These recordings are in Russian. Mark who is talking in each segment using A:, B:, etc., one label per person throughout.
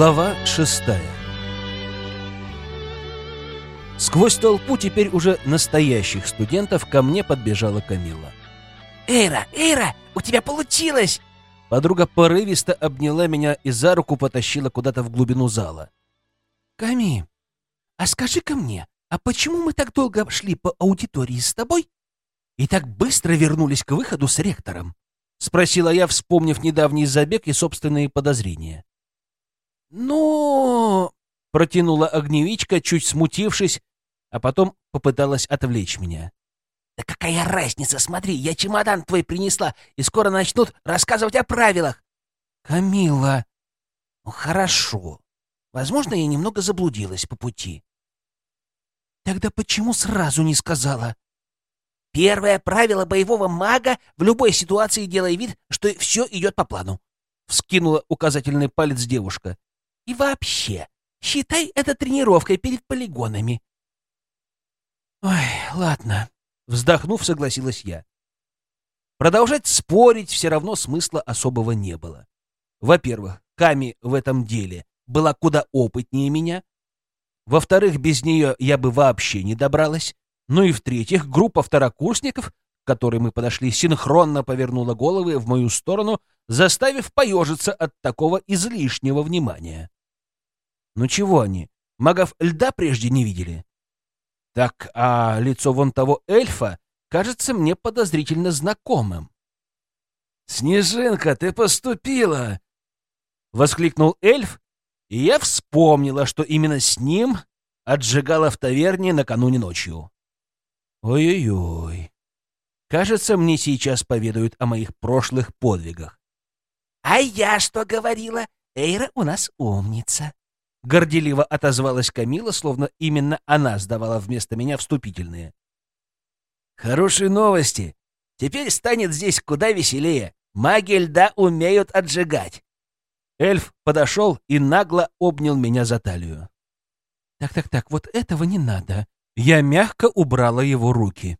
A: Глава шестая Сквозь толпу теперь уже настоящих студентов ко мне подбежала Камила.
B: «Эйра, Эйра, у тебя получилось!»
A: Подруга порывисто обняла меня и за руку потащила куда-то в глубину зала.
B: «Ками, а скажи-ка мне, а почему мы так долго шли по аудитории с тобой и так быстро вернулись к выходу с ректором?»
A: — спросила я, вспомнив недавний забег и собственные подозрения.
B: «Ну...»
A: — протянула огневичка, чуть смутившись, а потом попыталась отвлечь меня.
B: «Да какая разница? Смотри, я чемодан твой принесла, и скоро начнут рассказывать о правилах».
A: «Камила...»
B: «Ну, хорошо. Возможно, я немного заблудилась по пути».
A: «Тогда почему сразу не сказала?»
B: «Первое правило боевого мага — в любой ситуации делай вид, что все идет по плану», — вскинула указательный палец девушка. «И вообще, считай это тренировкой перед полигонами».
A: «Ой, ладно», — вздохнув, согласилась я. Продолжать спорить все равно смысла особого не было. Во-первых, Ками в этом деле была куда опытнее меня. Во-вторых, без нее я бы вообще не добралась. Ну и в-третьих, группа второкурсников, к которой мы подошли, синхронно повернула головы в мою сторону, заставив поежиться от такого излишнего внимания. Ну чего они, магов льда прежде не видели? Так, а лицо вон того эльфа кажется мне подозрительно знакомым. «Снежинка, ты поступила!» — воскликнул эльф, и я вспомнила, что именно с ним отжигала в таверне накануне ночью. Ой-ой-ой. Кажется, мне сейчас поведают о моих прошлых подвигах.
B: «А я что говорила? Эйра у нас умница!»
A: Горделиво отозвалась Камила, словно именно она сдавала вместо меня вступительные. «Хорошие новости! Теперь станет здесь куда веселее. Маги льда умеют отжигать!» Эльф подошел и нагло обнял меня за талию. «Так-так-так, вот этого не надо!» Я мягко убрала его руки.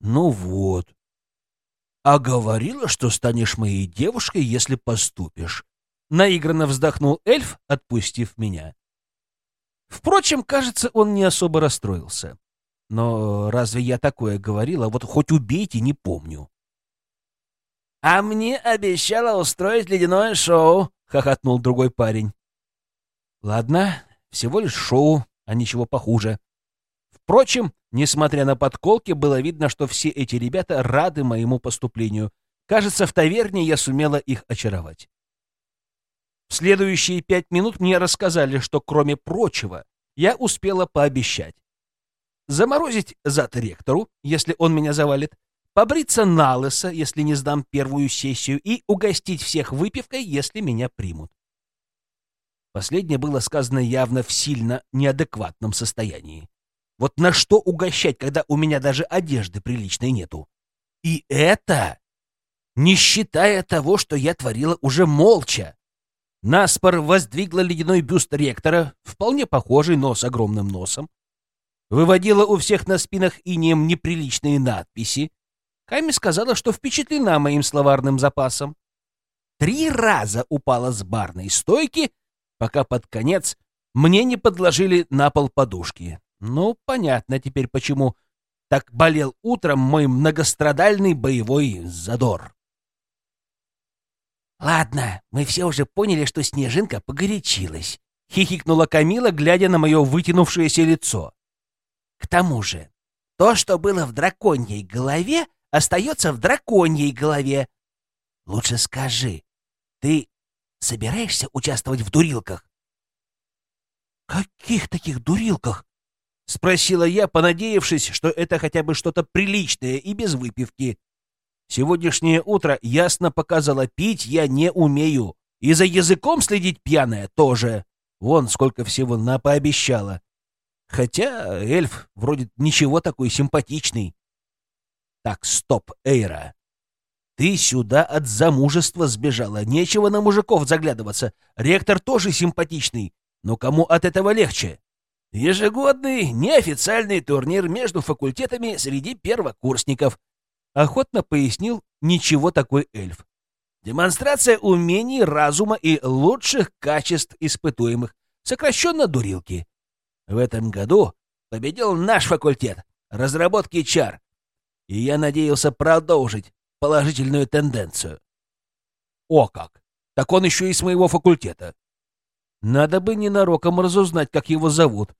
A: «Ну вот. А говорила, что станешь моей девушкой, если поступишь. Наигранно вздохнул эльф, отпустив меня. Впрочем, кажется, он не особо расстроился. Но разве я такое говорила? Вот хоть убейте, не помню.
B: «А мне обещала устроить ледяное шоу», — хохотнул другой парень.
A: «Ладно, всего лишь шоу, а ничего похуже». Впрочем, несмотря на подколки, было видно, что все эти ребята рады моему поступлению. Кажется, в таверне я сумела их очаровать. В следующие пять минут мне рассказали, что, кроме прочего, я успела пообещать. Заморозить зад ректору, если он меня завалит, побриться на лысо, если не сдам первую сессию, и угостить всех выпивкой, если меня примут. Последнее было сказано явно в сильно неадекватном состоянии. Вот на что угощать, когда у меня даже одежды приличной нету? И это не считая того, что я творила уже молча. Наспор воздвигла ледяной бюст ректора, вполне похожий, но с огромным носом. Выводила у всех на спинах инеем неприличные надписи. Ками сказала, что впечатлена моим словарным запасом. Три раза упала с барной стойки, пока под конец мне не подложили на пол подушки. Ну, понятно теперь, почему так болел утром мой многострадальный боевой задор.
B: «Ладно, мы все уже поняли, что Снежинка погорячилась», — хихикнула Камила, глядя на мое вытянувшееся лицо. «К тому же, то, что было в драконьей голове, остается в драконьей голове. Лучше скажи, ты собираешься участвовать в дурилках?»
A: «Каких таких дурилках?» — спросила я, понадеявшись, что это хотя бы что-то приличное и без выпивки. Сегодняшнее утро ясно показало, пить я не умею. И за языком следить пьяная тоже. Вон сколько всего на пообещала. Хотя эльф вроде ничего такой симпатичный. Так, стоп, Эйра. Ты сюда от замужества сбежала. Нечего на мужиков заглядываться. Ректор тоже симпатичный. Но кому от этого легче? Ежегодный неофициальный турнир между факультетами среди первокурсников, охотно пояснил ничего такой эльф. Демонстрация умений, разума и лучших качеств испытуемых, сокращенно дурилки. В этом году победил наш факультет разработки чар, и я надеялся продолжить положительную тенденцию. О как! Так он еще и с моего факультета. Надо бы ненароком разузнать, как его зовут.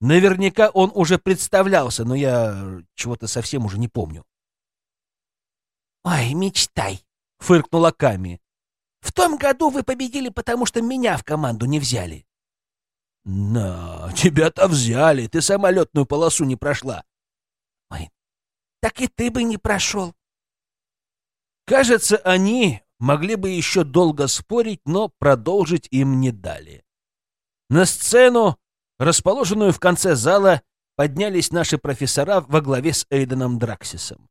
A: Наверняка он уже представлялся, но я чего-то совсем уже не помню.
B: «Ой, мечтай!»
A: — фыркнула Ками.
B: «В том году вы победили, потому что меня в команду не взяли».
A: «На, тебя-то взяли, ты самолетную полосу не прошла».
B: «Ой, так и ты бы не прошел».
A: Кажется, они могли бы еще долго спорить, но продолжить им не дали. На сцену, расположенную в конце зала, поднялись наши профессора во главе с Эйденом Драксисом.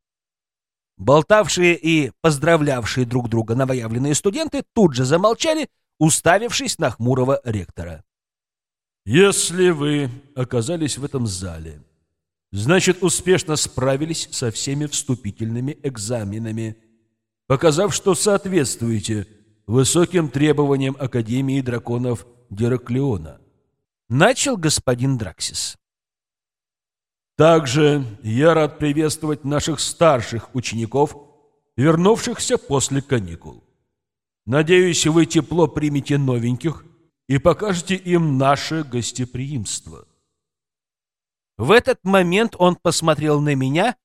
A: Болтавшие и поздравлявшие друг друга новоявленные студенты тут же замолчали, уставившись на хмурого ректора. «Если вы оказались в этом зале, значит, успешно справились со всеми вступительными экзаменами», показав, что соответствуете высоким требованиям Академии драконов Дераклеона. Начал господин Драксис. Также я рад приветствовать наших старших учеников, вернувшихся после каникул. Надеюсь, вы тепло примете новеньких и покажете им наше гостеприимство. В этот момент он посмотрел на меня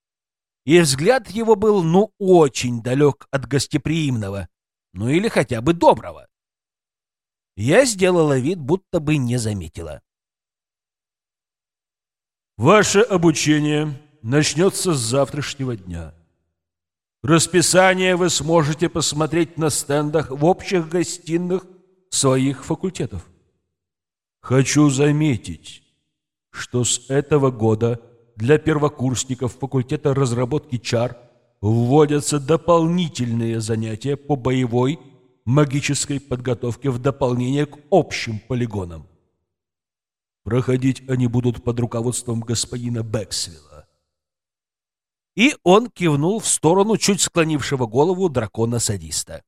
A: и взгляд его был, ну, очень далек от гостеприимного, ну или хотя бы доброго. Я сделала вид, будто бы не заметила. Ваше обучение начнется с завтрашнего дня. Расписание вы сможете посмотреть на стендах в общих гостиных своих факультетов. Хочу заметить, что с этого года – для первокурсников факультета разработки чар вводятся дополнительные занятия по боевой магической подготовке в дополнение к общим полигонам. Проходить они будут под руководством господина Бэксвилла. И он кивнул в сторону чуть склонившего голову дракона-садиста.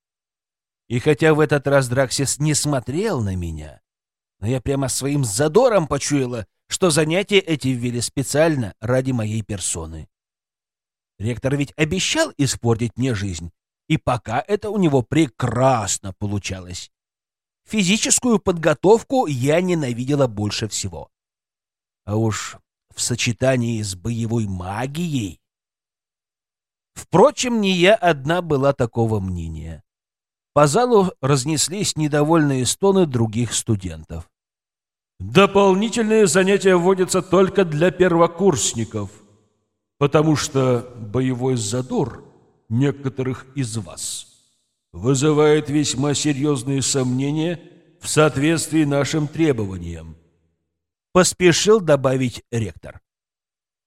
A: И хотя в этот раз Драксис не смотрел на меня, но я прямо своим задором почуяла, что занятия эти ввели специально ради моей персоны. Ректор ведь обещал испортить мне жизнь, и пока это у него прекрасно получалось. Физическую подготовку я ненавидела больше всего. А уж в сочетании с боевой магией... Впрочем, не я одна была такого мнения. По залу разнеслись недовольные стоны других студентов. Дополнительные занятия вводятся только для первокурсников, потому что боевой задор некоторых из вас вызывает весьма серьезные сомнения в соответствии нашим требованиям. Поспешил добавить ректор.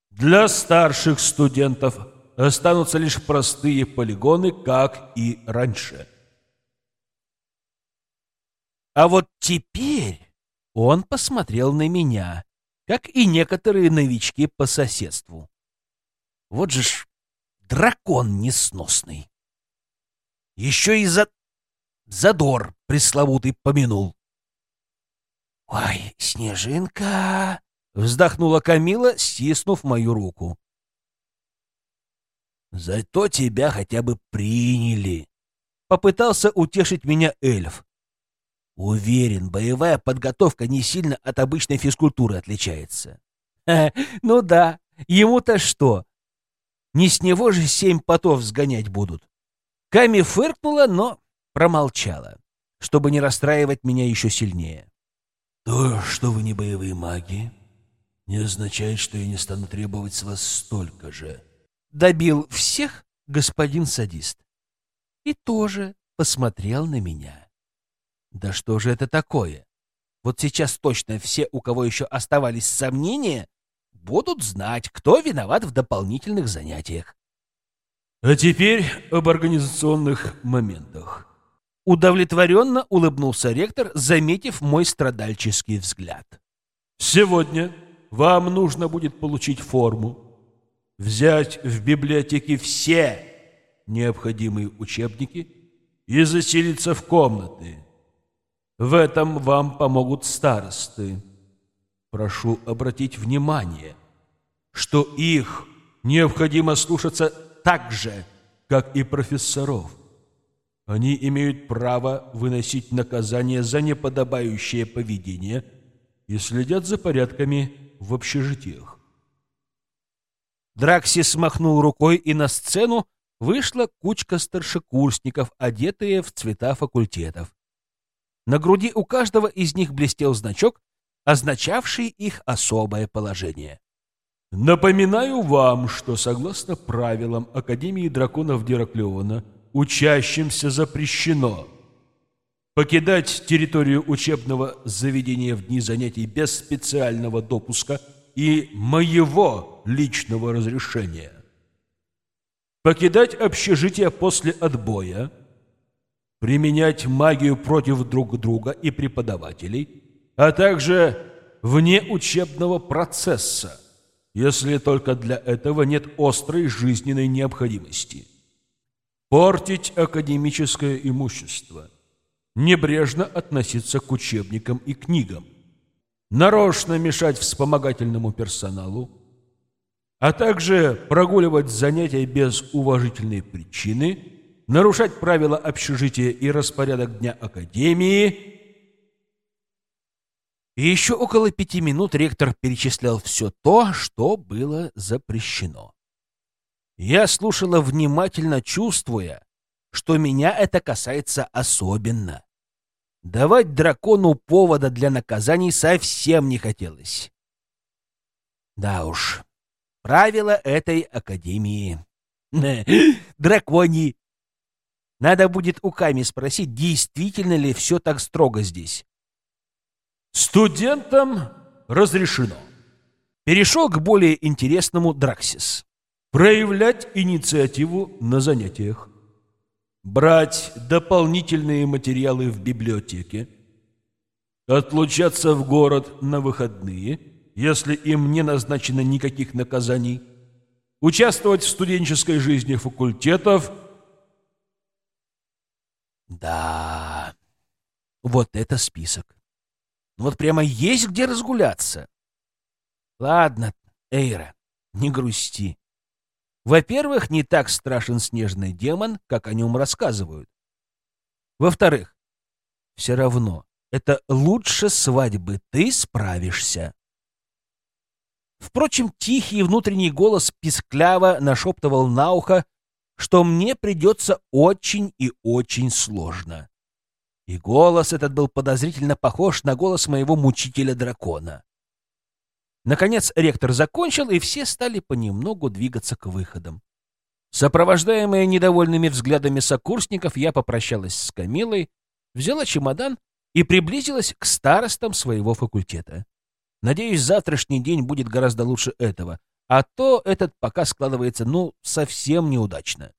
A: Для старших студентов останутся лишь простые полигоны, как и раньше. А вот теперь он посмотрел на меня, как и некоторые новички по соседству. Вот же ж дракон несносный. Еще и за... задор пресловутый помянул.
B: «Ой, Снежинка!»
A: — вздохнула Камила, стиснув мою руку. «Зато тебя хотя бы приняли!» — попытался утешить меня эльф. Уверен, боевая подготовка не сильно от обычной физкультуры отличается. ну да, ему-то что? Не с него же семь потов сгонять будут. Ками фыркнула, но промолчала, чтобы не расстраивать меня еще сильнее. То, что вы не боевые маги, не означает, что я не стану требовать с вас столько же. Добил всех господин садист. И тоже посмотрел на меня. Да что же это такое? Вот сейчас точно все, у кого еще оставались сомнения, будут знать, кто виноват в дополнительных занятиях. А теперь об организационных моментах. Удовлетворенно улыбнулся ректор, заметив мой страдальческий взгляд. Сегодня вам нужно будет получить форму, взять в библиотеке все необходимые учебники и заселиться в комнаты. В этом вам помогут старосты. Прошу обратить внимание, что их необходимо слушаться так же, как и профессоров. Они имеют право выносить наказание за неподобающее поведение и следят за порядками в общежитиях.
B: Драксис махнул рукой, и на сцену вышла кучка старшекурсников, одетые в цвета факультетов. На груди у каждого из них блестел значок, означавший их особое положение.
A: Напоминаю вам, что согласно правилам Академии драконов Дераклеона учащимся запрещено покидать территорию учебного заведения в дни занятий без специального допуска и моего личного разрешения, покидать общежитие после отбоя, применять магию против друг друга и преподавателей, а также вне учебного процесса, если только для этого нет острой жизненной необходимости. Портить академическое имущество. Небрежно относиться к учебникам и книгам. Нарочно мешать вспомогательному персоналу, а также прогуливать занятия без уважительной причины, нарушать правила общежития и распорядок дня академии –
B: и еще около пяти минут ректор перечислял все то, что было запрещено. Я слушала внимательно, чувствуя, что меня это касается особенно. Давать дракону повода для наказаний совсем не хотелось. Да уж, правила этой академии. Драконий. Надо будет у Ками спросить, действительно ли все так строго здесь.
A: Студентам разрешено.
B: Перешел к более интересному Драксис.
A: Проявлять инициативу на занятиях. Брать дополнительные материалы в библиотеке. Отлучаться в город на выходные, если им не назначено никаких наказаний. Участвовать в студенческой жизни факультетов.
B: Да, вот это список. Вот прямо есть где разгуляться. Ладно, Эйра, не грусти. Во-первых, не так страшен снежный демон, как о нем рассказывают. Во-вторых, все равно, это лучше свадьбы, ты справишься. Впрочем, тихий внутренний голос пискляво нашептывал на ухо, что мне придется очень и очень сложно. И голос этот был подозрительно похож на голос моего мучителя-дракона. Наконец ректор закончил, и все стали понемногу двигаться к выходам. Сопровождаемая недовольными взглядами сокурсников, я попрощалась с Камилой, взяла чемодан и приблизилась к старостам своего факультета. Надеюсь, завтрашний день будет гораздо лучше этого, а то этот пока складывается, ну, совсем неудачно.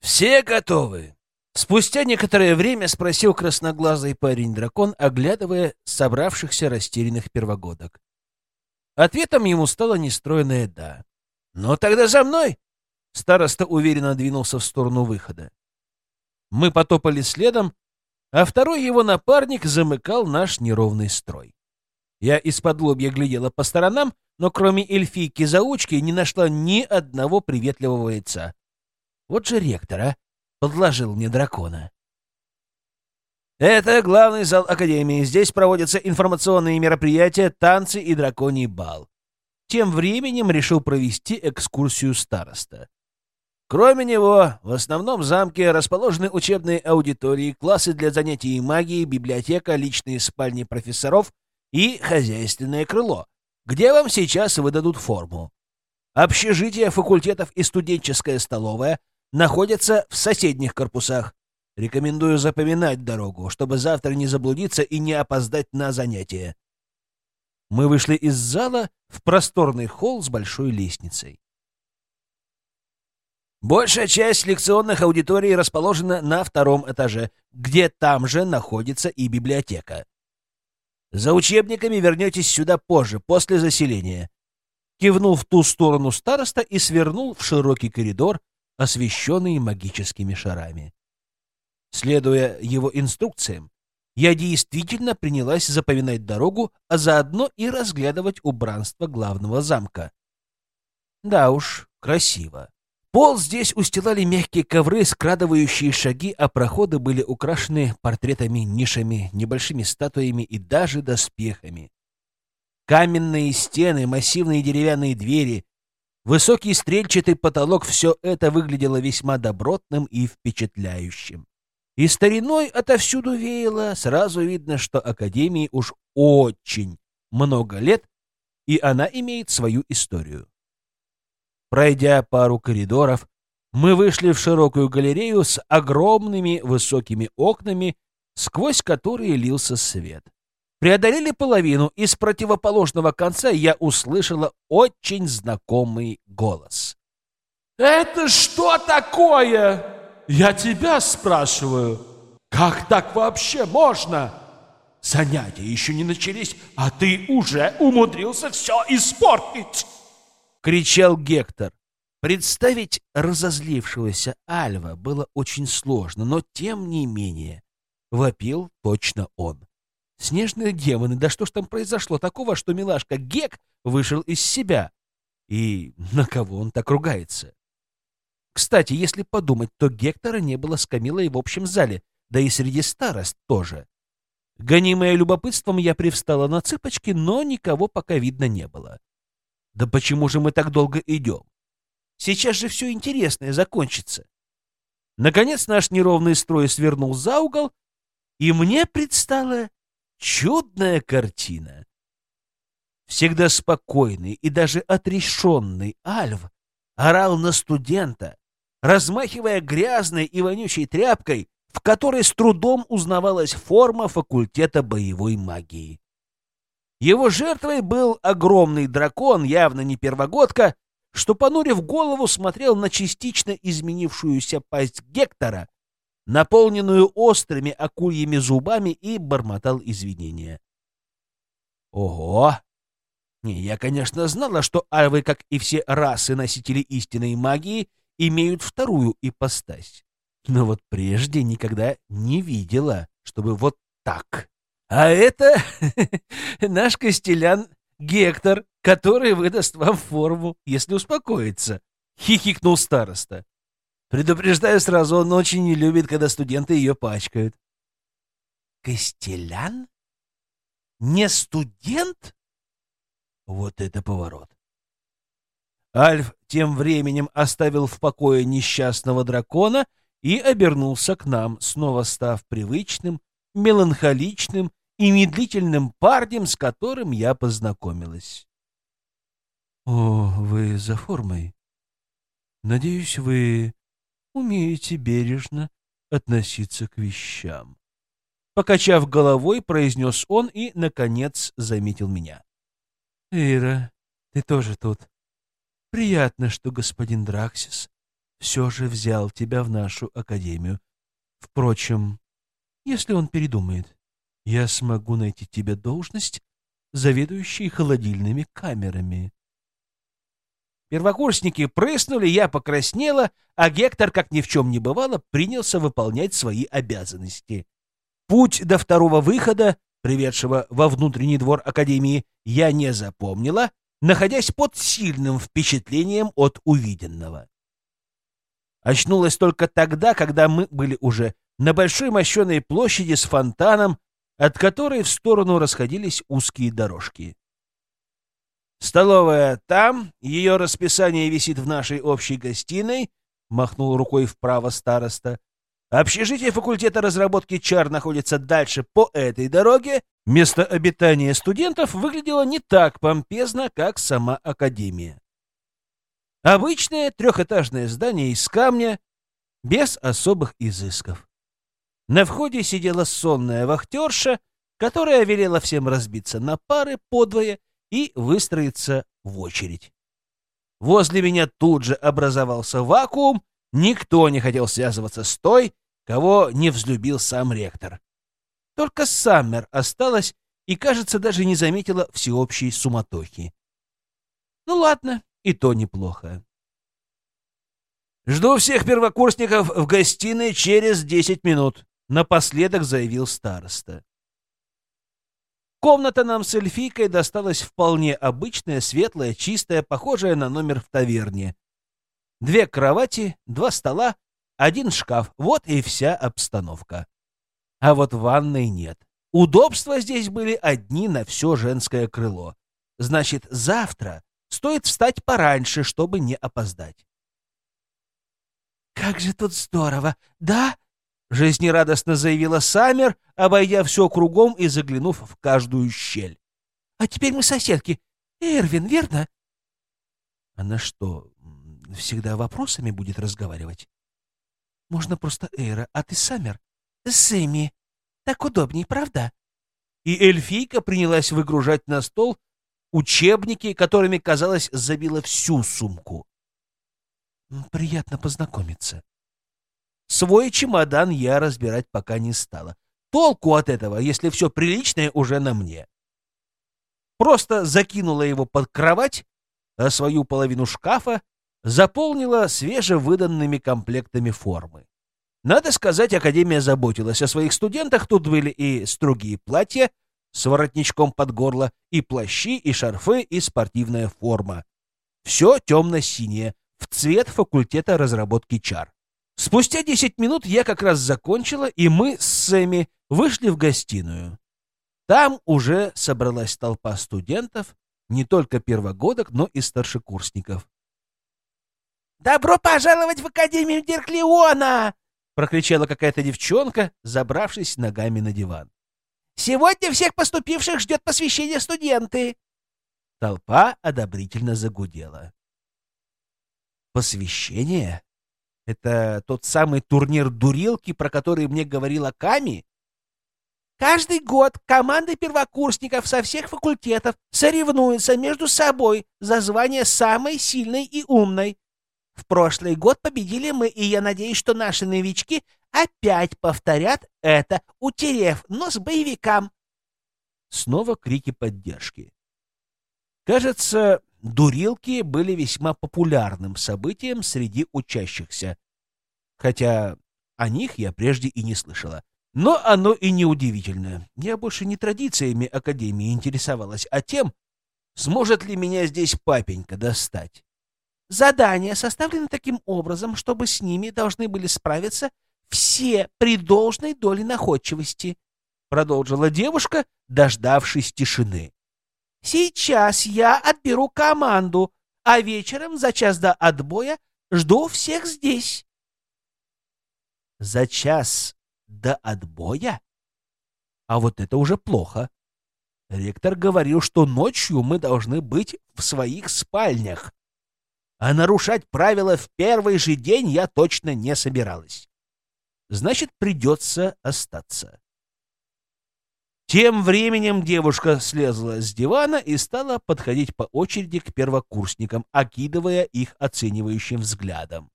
B: «Все готовы?» Спустя некоторое время спросил красноглазый парень-дракон, оглядывая собравшихся растерянных первогодок. Ответом ему стало нестроенное «да». «Ну тогда за мной!» Староста уверенно двинулся в сторону выхода. Мы потопали следом, а второй его напарник замыкал наш неровный строй. Я из-под лобья глядела по сторонам, но кроме эльфийки-заучки не нашла ни одного приветливого яйца. Вот же ректора подложил мне дракона. Это главный зал Академии. Здесь проводятся информационные мероприятия, танцы и драконий бал. Тем временем решил провести экскурсию староста. Кроме него, в основном замке расположены учебные аудитории, классы для занятий магией, библиотека, личные спальни профессоров и хозяйственное крыло, где вам сейчас выдадут форму. Общежитие факультетов и студенческая столовая — находятся в соседних корпусах. Рекомендую запоминать дорогу, чтобы завтра не заблудиться и не опоздать на занятия. Мы вышли из зала в просторный холл с большой лестницей. Большая часть лекционных аудиторий расположена на втором этаже, где там же находится и библиотека. За учебниками вернетесь сюда позже, после заселения. Кивнул в ту сторону староста и свернул в широкий коридор, освещенный магическими шарами.
A: Следуя его инструкциям, я действительно принялась запоминать дорогу, а заодно и разглядывать убранство главного замка. Да уж, красиво. Пол здесь устилали мягкие ковры, скрадывающие шаги, а проходы были украшены портретами, нишами, небольшими статуями и даже доспехами. Каменные стены, массивные деревянные двери, высокий стрельчатый потолок — все это выглядело весьма добротным и впечатляющим. И стариной отовсюду веяло, сразу видно, что Академии уж очень много лет, и она имеет свою историю. Пройдя пару коридоров, мы вышли в широкую галерею с огромными высокими окнами, сквозь которые лился свет. Преодолели половину, и с противоположного конца я услышала очень знакомый голос.
C: «Это что такое? Я тебя спрашиваю. Как так вообще можно? Занятия еще не начались, а ты уже умудрился все испортить!»
A: — кричал Гектор. Представить разозлившегося Альва было очень сложно, но тем не менее вопил точно он. Снежные демоны, да что ж там произошло такого, что милашка Гек вышел из себя? И на кого он так ругается? Кстати, если подумать, то Гектора не было с Камилой в общем зале, да и среди старост тоже. Гонимая любопытством, я привстала на цыпочки, но никого пока видно не было. Да почему же мы так долго идем? Сейчас же все интересное закончится. Наконец наш неровный строй свернул за угол, и мне предстала чудная картина. Всегда спокойный и даже отрешенный Альв орал на студента, размахивая грязной и вонючей тряпкой, в которой с трудом узнавалась форма факультета боевой магии. Его жертвой был огромный дракон, явно не первогодка, что, понурив голову, смотрел на частично изменившуюся пасть Гектора, наполненную острыми акульями зубами, и бормотал извинения. Ого! Не, я, конечно, знала, что альвы, как и все расы носители истинной магии, имеют вторую ипостась. Но вот прежде никогда не видела, чтобы вот так. А это наш костелян Гектор, который выдаст вам форму, если успокоится, — хихикнул староста. Предупреждаю сразу, он очень не любит, когда студенты ее пачкают. Костелян? Не студент? Вот это поворот. Альф тем временем оставил в покое несчастного дракона и обернулся к нам, снова став привычным, меланхоличным и медлительным парнем, с которым я познакомилась. «О, вы за формой. Надеюсь, вы умеете бережно относиться к вещам». Покачав головой, произнес он и, наконец, заметил меня. «Ира, ты тоже тут. Приятно, что господин Драксис все же взял тебя в нашу академию. Впрочем, если он передумает, я смогу найти тебе должность, заведующей холодильными камерами. Первокурсники прыснули, я покраснела, а Гектор, как ни в чем не бывало, принялся выполнять свои обязанности. Путь до второго выхода, приведшего во внутренний двор Академии, я не запомнила, находясь под сильным впечатлением от увиденного. Очнулась только тогда, когда мы были уже на большой мощеной площади с фонтаном, от которой в сторону расходились узкие дорожки. «Столовая там, ее расписание висит в нашей общей гостиной», — махнул рукой вправо староста. «Общежитие факультета разработки чар находится дальше по этой дороге. Место обитания студентов выглядело не так помпезно, как сама академия. Обычное трехэтажное здание из камня, без особых изысков. На входе сидела сонная вахтерша, которая велела всем разбиться на пары подвое и выстроиться в очередь. Возле меня тут же образовался вакуум, никто не хотел связываться с той, кого не взлюбил сам ректор. Только Саммер осталась и, кажется, даже не заметила всеобщей суматохи. Ну ладно, и то неплохо. «Жду всех первокурсников в гостиной через десять минут», — напоследок заявил староста. Комната нам с эльфийкой досталась вполне обычная, светлая, чистая, похожая на номер в таверне. Две кровати, два стола, один шкаф — вот и вся обстановка. А вот ванной нет. Удобства здесь были одни на все женское крыло. Значит, завтра стоит встать пораньше, чтобы не опоздать.
B: «Как же тут здорово, да?»
A: — жизнерадостно заявила Саммер, обойдя все кругом и заглянув в каждую щель.
B: «А теперь мы соседки. Эрвин, верно?»
A: «Она что, всегда вопросами будет разговаривать?»
B: «Можно просто Эйра, а ты Саммер?» «Сэмми. Так удобней, правда?»
A: И эльфийка принялась выгружать на стол учебники, которыми, казалось, забила всю сумку.
B: Приятно познакомиться.
A: Свой чемодан я разбирать пока не стала. Толку от этого, если все приличное уже на мне. Просто закинула его под кровать, а свою половину шкафа заполнила свежевыданными комплектами формы. Надо сказать, Академия заботилась о своих студентах. Тут были и строгие платья с воротничком под горло, и плащи, и шарфы, и спортивная форма. Все темно-синее, в цвет факультета разработки чар. Спустя 10 минут я как раз закончила, и мы с Сэмми вышли в гостиную. Там уже собралась толпа студентов, не только первогодок, но и старшекурсников.
B: «Добро пожаловать в Академию Дерклеона!»
A: — прокричала какая-то девчонка, забравшись ногами на диван.
B: «Сегодня всех поступивших ждет посвящение студенты!»
A: Толпа одобрительно загудела. Посвящение? Это тот самый турнир дурилки, про который мне говорила Ками?
B: Каждый год команды первокурсников со всех факультетов соревнуются между собой за звание самой сильной и умной. В прошлый год победили мы, и я надеюсь, что наши новички опять повторят это, утерев нос боевикам.
A: Снова крики поддержки. Кажется, дурилки были весьма популярным событием среди учащихся, хотя о них я прежде и не слышала. Но оно и не удивительно. Я больше не традициями Академии интересовалась, а тем, сможет ли меня здесь папенька достать.
B: Задания составлены таким образом, чтобы с ними должны были справиться все при должной доле находчивости, продолжила девушка, дождавшись тишины. Сейчас я отберу команду, а вечером за час до отбоя жду всех здесь.
A: За час до отбоя? А вот это уже плохо. Ректор говорил, что ночью мы должны быть в своих спальнях. А нарушать правила в первый же день я точно не собиралась. Значит, придется остаться. Тем временем девушка слезла с дивана и стала подходить по очереди к первокурсникам, окидывая их оценивающим взглядом.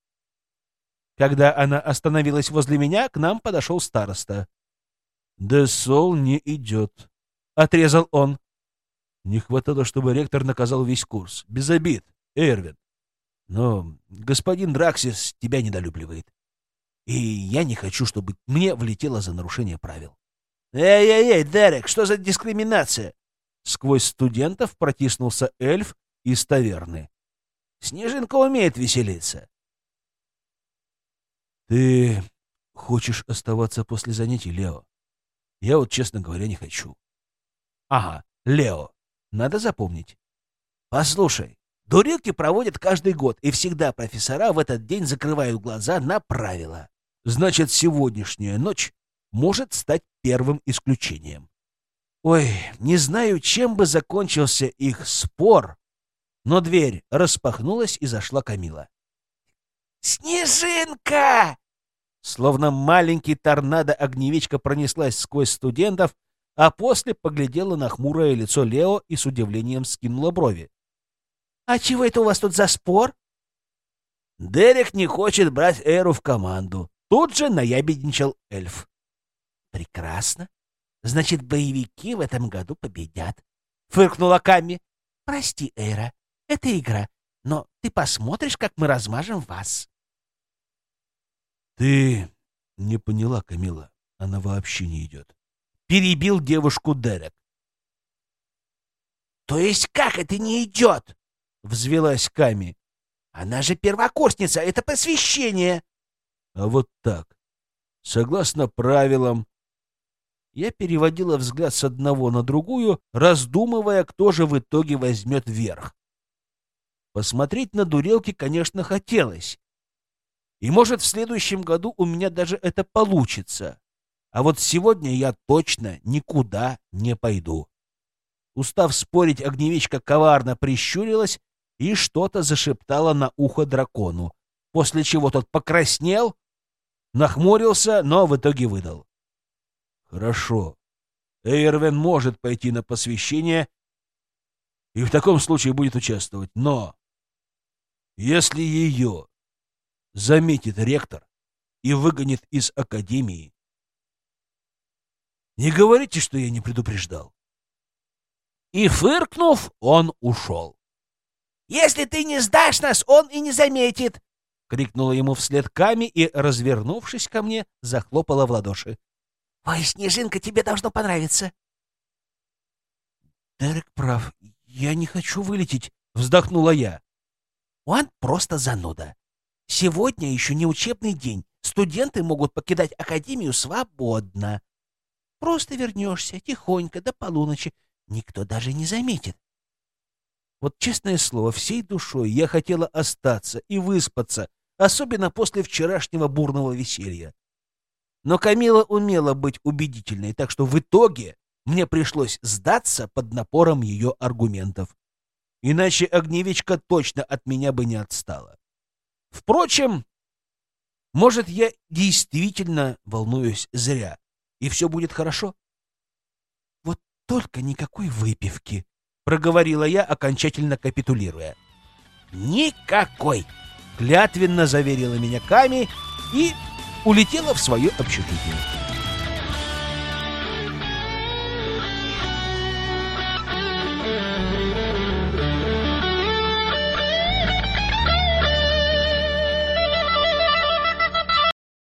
A: Когда она остановилась возле меня, к нам подошел староста. «Десол не идет», — отрезал он. Не хватало, чтобы ректор наказал весь курс. Без обид, Эрвин. Но господин Драксис тебя недолюбливает. И я не хочу, чтобы мне влетело за нарушение правил. «Эй-эй-эй, Дерек, что за дискриминация?» Сквозь студентов протиснулся эльф из таверны. «Снежинка умеет веселиться». «Ты хочешь оставаться после занятий, Лео? Я вот, честно говоря, не хочу». «Ага, Лео, надо запомнить. Послушай, дурилки проводят каждый год, и всегда профессора в этот день закрывают глаза на правила. Значит, сегодняшняя ночь может стать первым исключением. Ой, не знаю, чем бы закончился их спор, но дверь распахнулась и зашла Камила.
B: «Снежинка!»
A: Словно маленький торнадо-огневичка пронеслась сквозь студентов, а после поглядела на хмурое лицо Лео и с удивлением скинула брови.
B: «А чего это у вас тут за спор?»
A: Дерек не хочет брать Эру в команду. Тут же наябедничал эльф.
B: Прекрасно. Значит, боевики в этом году победят. Фыркнула Ками. Прости, Эйра, это игра, но ты посмотришь, как мы размажем вас.
A: Ты не поняла, Камила. Она вообще не идет. Перебил девушку Дерек.
B: То есть как это не идет?
A: Взвелась Ками.
B: Она же первокурсница, это посвящение.
A: А вот так. Согласно правилам, я переводила взгляд с одного на другую, раздумывая, кто же в итоге возьмет верх. Посмотреть на дурелки, конечно, хотелось. И, может, в следующем году у меня даже это получится. А вот сегодня я точно никуда не пойду. Устав спорить, огневичка коварно прищурилась и что-то зашептала на ухо дракону, после чего тот покраснел, нахмурился, но в итоге выдал. Хорошо. Эйрвен может пойти на посвящение и в таком случае будет участвовать. Но если ее заметит ректор и выгонит из академии, не говорите, что я не предупреждал. И, фыркнув, он ушел.
B: «Если ты не сдашь нас, он и не заметит!»
A: — крикнула ему вслед Ками и, развернувшись ко мне, захлопала в ладоши.
B: «Ой, Снежинка, тебе должно понравиться!»
A: «Дерек прав. Я не хочу вылететь», — вздохнула я.
B: «Он просто зануда. Сегодня еще не учебный день. Студенты могут покидать академию свободно. Просто вернешься тихонько до полуночи. Никто даже не заметит.
A: Вот честное слово, всей душой я хотела остаться и выспаться, особенно после вчерашнего бурного веселья. Но Камила умела быть убедительной, так что в итоге мне пришлось сдаться под напором ее аргументов. Иначе огневичка точно от меня бы не отстала. Впрочем, может, я действительно волнуюсь зря, и все будет хорошо? Вот только никакой выпивки, — проговорила я, окончательно капитулируя.
B: «Никакой!»
A: — клятвенно заверила меня Ками и улетела в свое общежитие.